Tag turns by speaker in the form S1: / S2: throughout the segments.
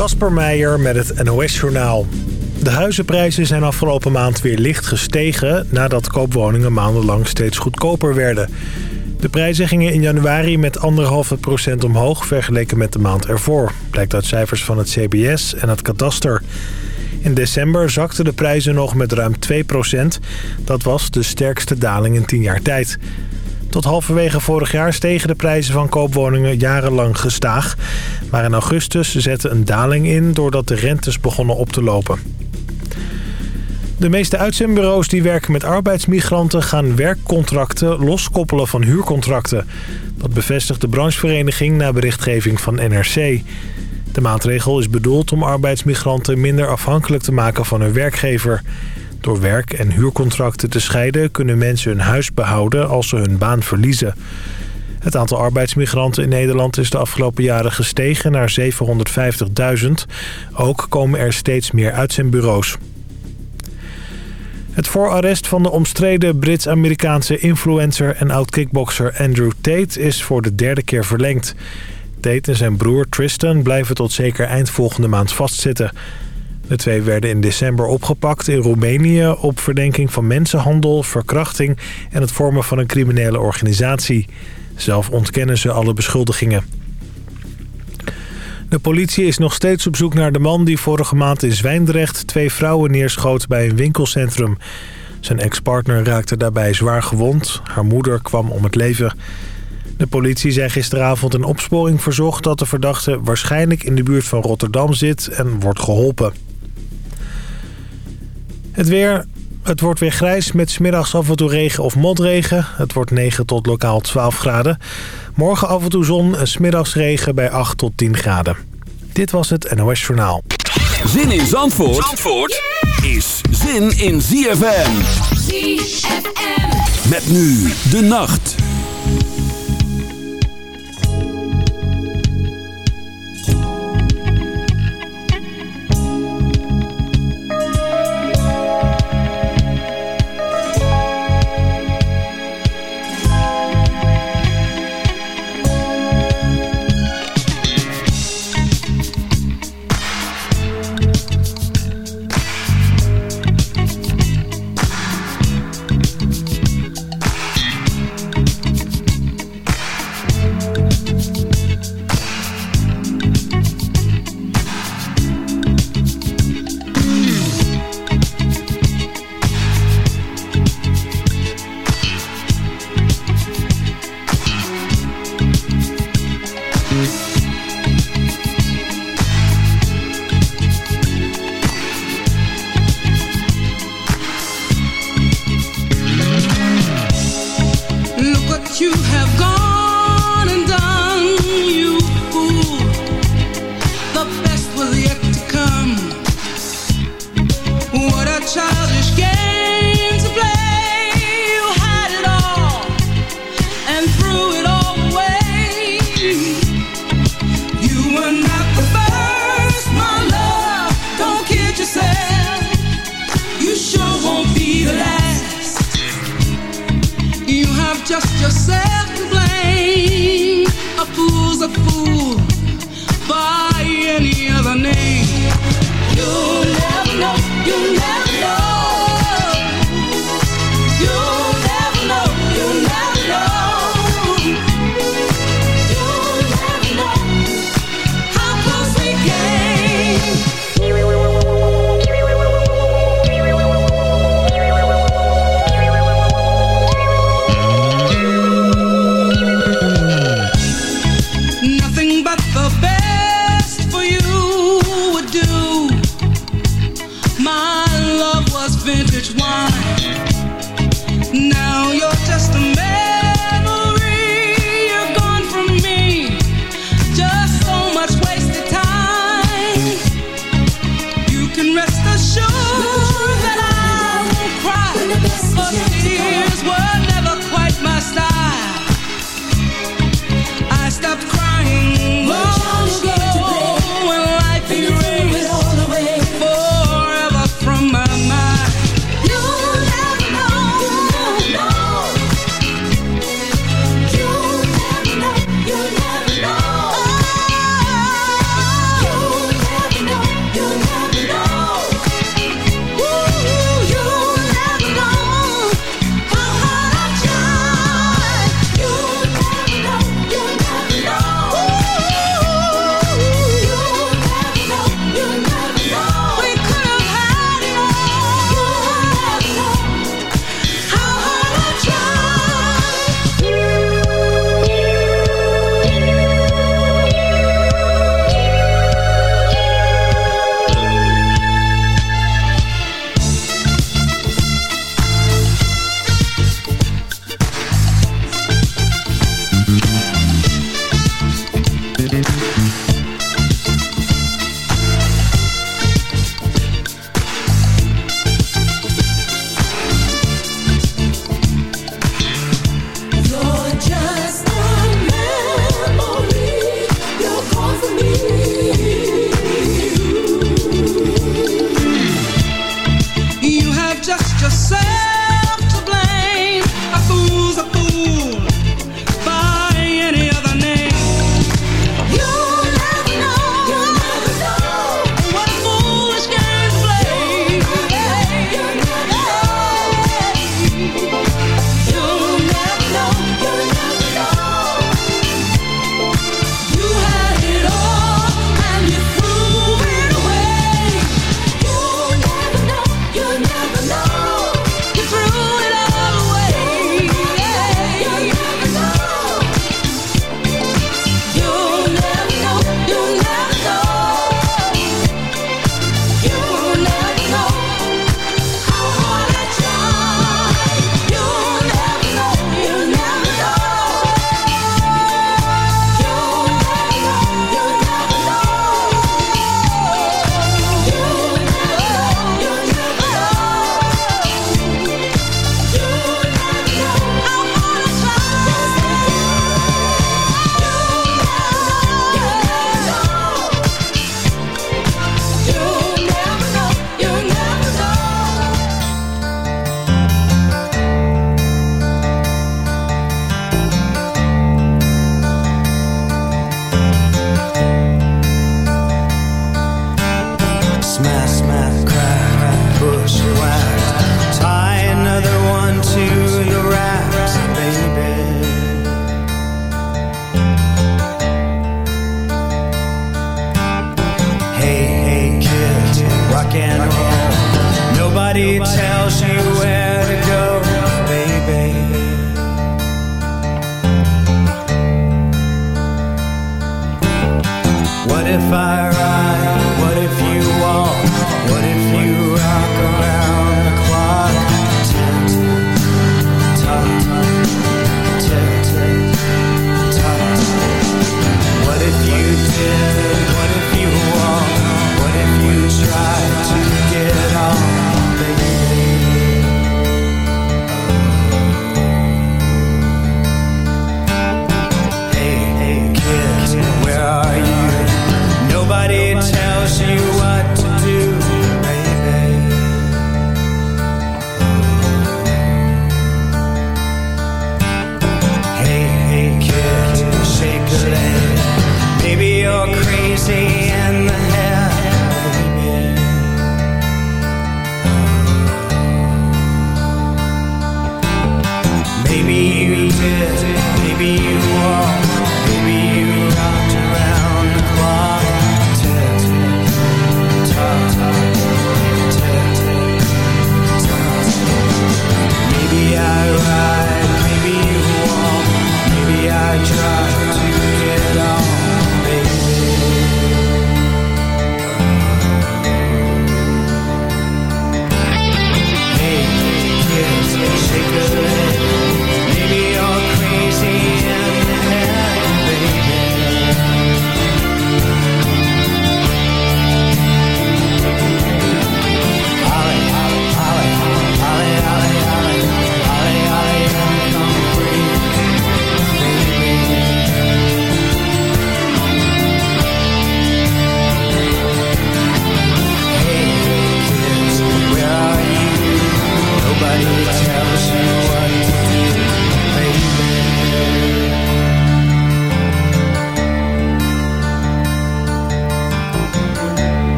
S1: Kasper Meijer met het NOS-journaal. De huizenprijzen zijn afgelopen maand weer licht gestegen... nadat koopwoningen maandenlang steeds goedkoper werden. De prijzen gingen in januari met 1,5 procent omhoog... vergeleken met de maand ervoor. Blijkt uit cijfers van het CBS en het kadaster. In december zakten de prijzen nog met ruim 2 procent. Dat was de sterkste daling in 10 jaar tijd. Tot halverwege vorig jaar stegen de prijzen van koopwoningen jarenlang gestaag. Maar in augustus zette een daling in doordat de rentes begonnen op te lopen. De meeste uitzendbureaus die werken met arbeidsmigranten gaan werkcontracten loskoppelen van huurcontracten. Dat bevestigt de branchevereniging na berichtgeving van NRC. De maatregel is bedoeld om arbeidsmigranten minder afhankelijk te maken van hun werkgever. Door werk- en huurcontracten te scheiden kunnen mensen hun huis behouden als ze hun baan verliezen. Het aantal arbeidsmigranten in Nederland is de afgelopen jaren gestegen naar 750.000. Ook komen er steeds meer uitzendbureaus. Het voorarrest van de omstreden Brits-Amerikaanse influencer en oud-kickbokser Andrew Tate is voor de derde keer verlengd. Tate en zijn broer Tristan blijven tot zeker eind volgende maand vastzitten. De twee werden in december opgepakt in Roemenië op verdenking van mensenhandel, verkrachting en het vormen van een criminele organisatie. Zelf ontkennen ze alle beschuldigingen. De politie is nog steeds op zoek naar de man die vorige maand in Zwijndrecht twee vrouwen neerschoot bij een winkelcentrum. Zijn ex-partner raakte daarbij zwaar gewond. Haar moeder kwam om het leven. De politie zei gisteravond een opsporing verzocht dat de verdachte waarschijnlijk in de buurt van Rotterdam zit en wordt geholpen. Het weer. Het wordt weer grijs met smiddags af en toe regen of motregen. Het wordt 9 tot lokaal 12 graden. Morgen af en toe zon en smiddags regen bij 8 tot 10 graden. Dit was het NOS Journaal.
S2: Zin in Zandvoort, Zandvoort is zin in ZFM.
S3: ZFM.
S2: Met nu de nacht.
S4: Any other name. You'll never know. You'll never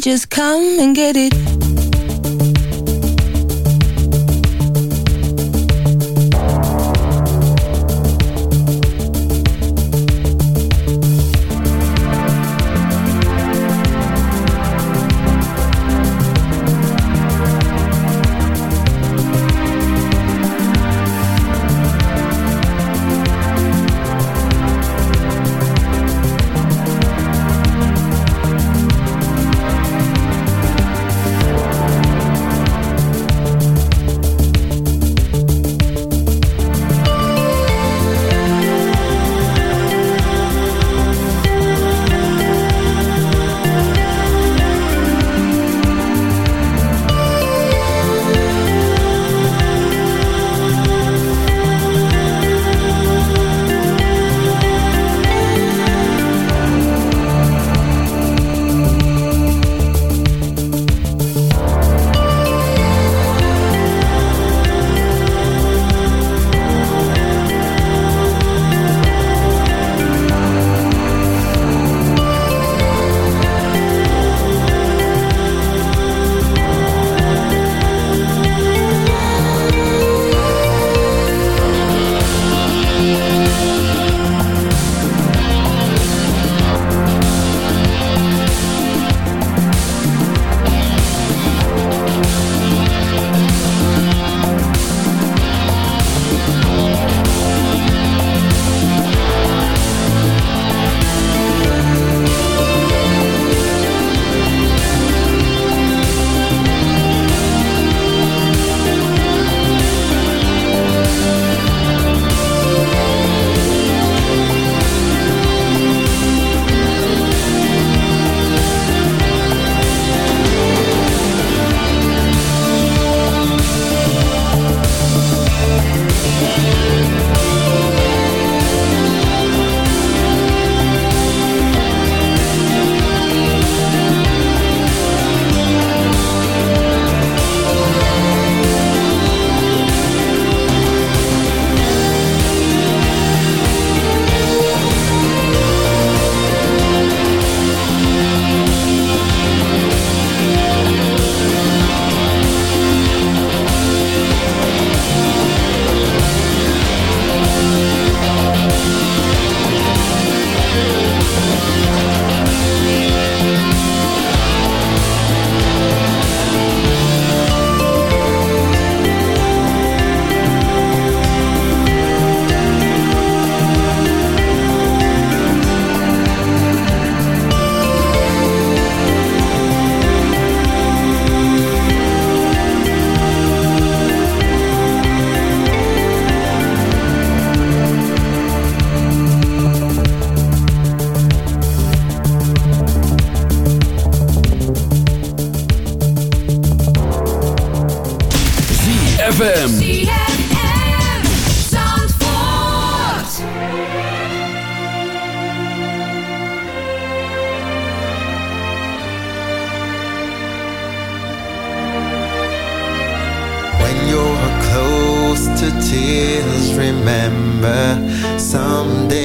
S5: just come and get it.
S6: Remember. Someday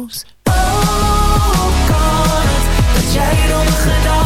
S6: Oh, Oh,
S3: het dat jij dan gedaan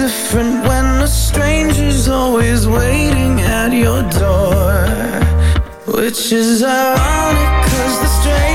S3: different when a stranger's always waiting at your door Which is ironic cause the stranger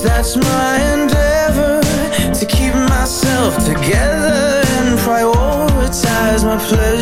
S3: that's my endeavor to keep myself together and prioritize my pleasure.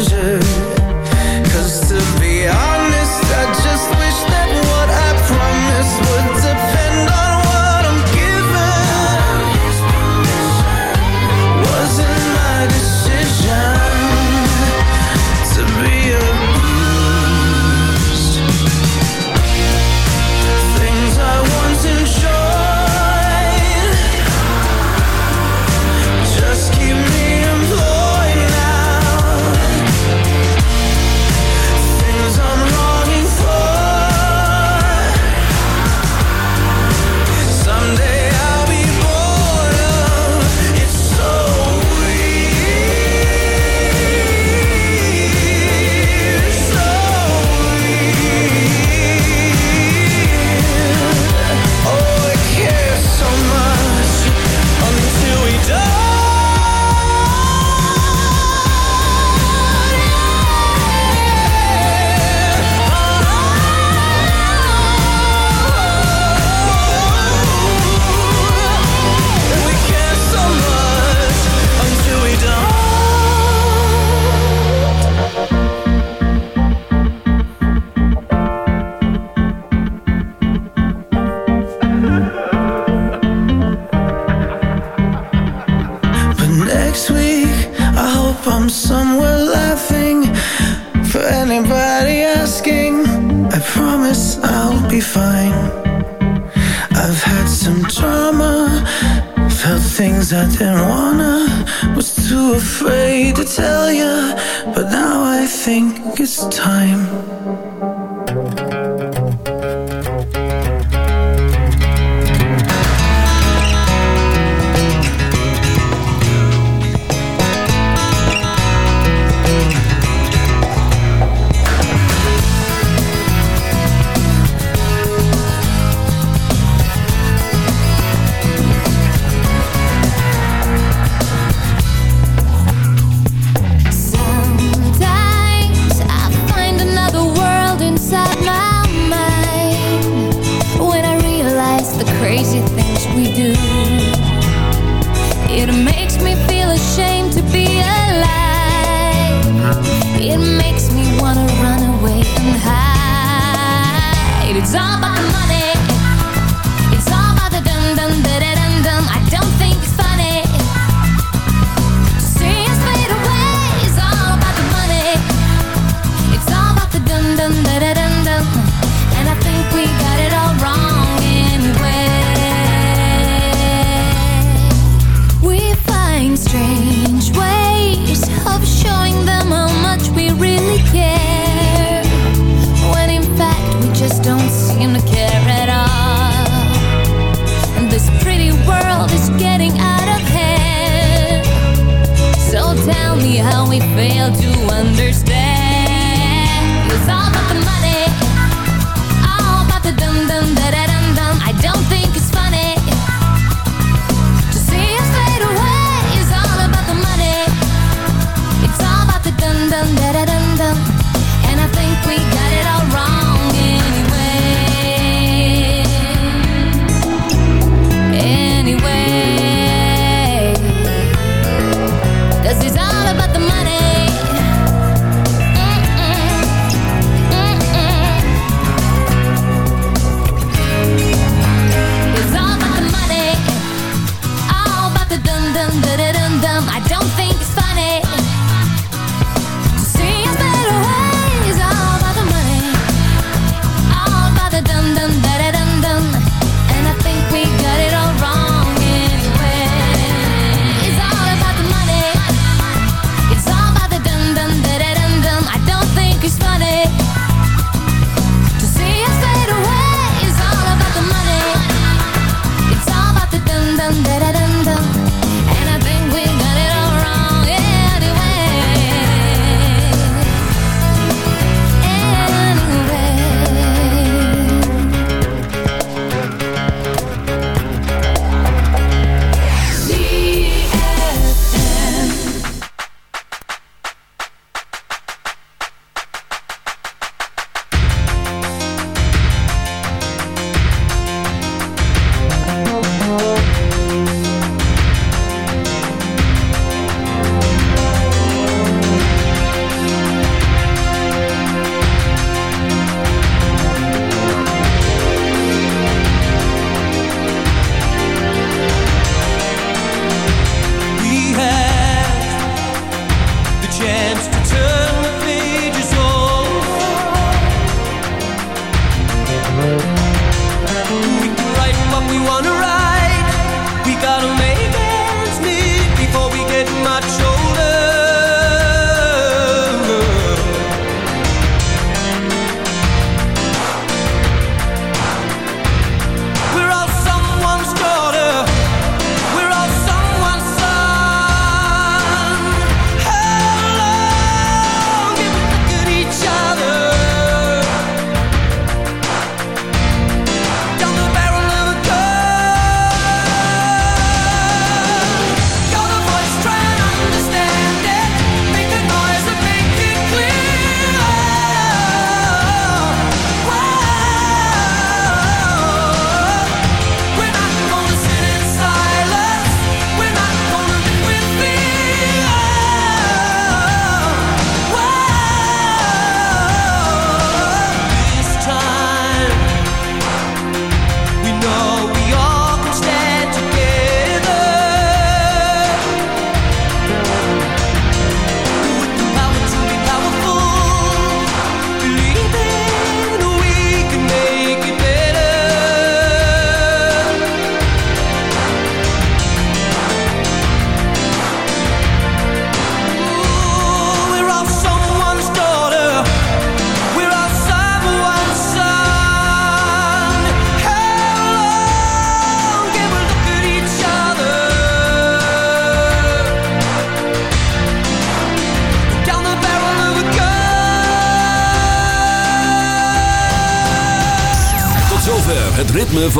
S3: too afraid to tell you, but now I think it's time.